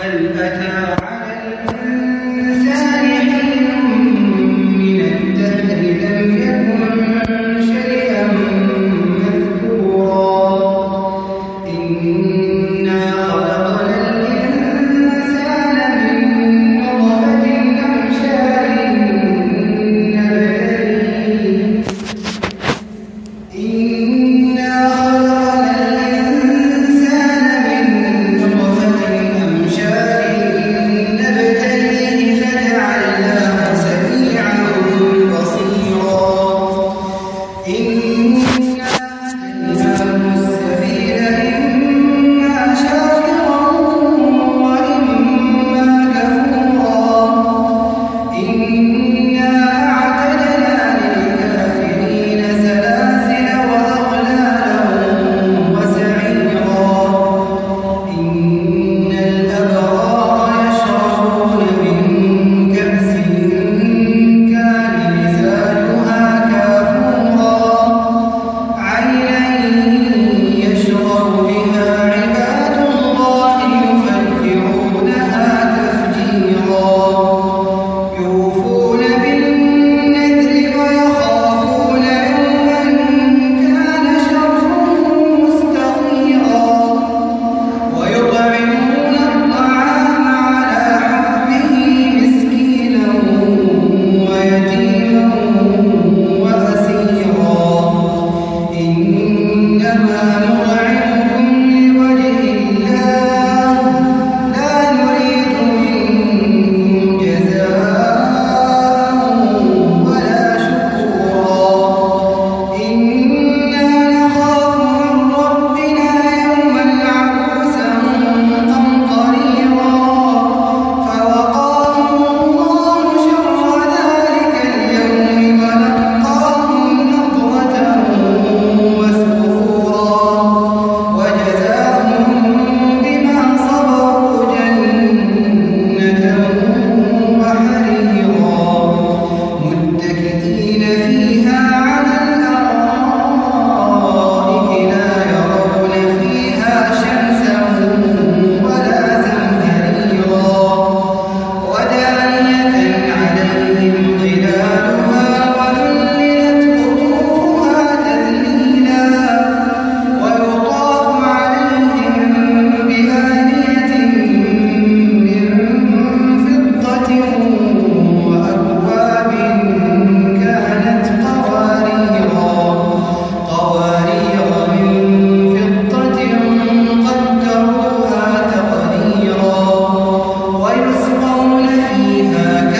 هل أتى على الإنسان عليها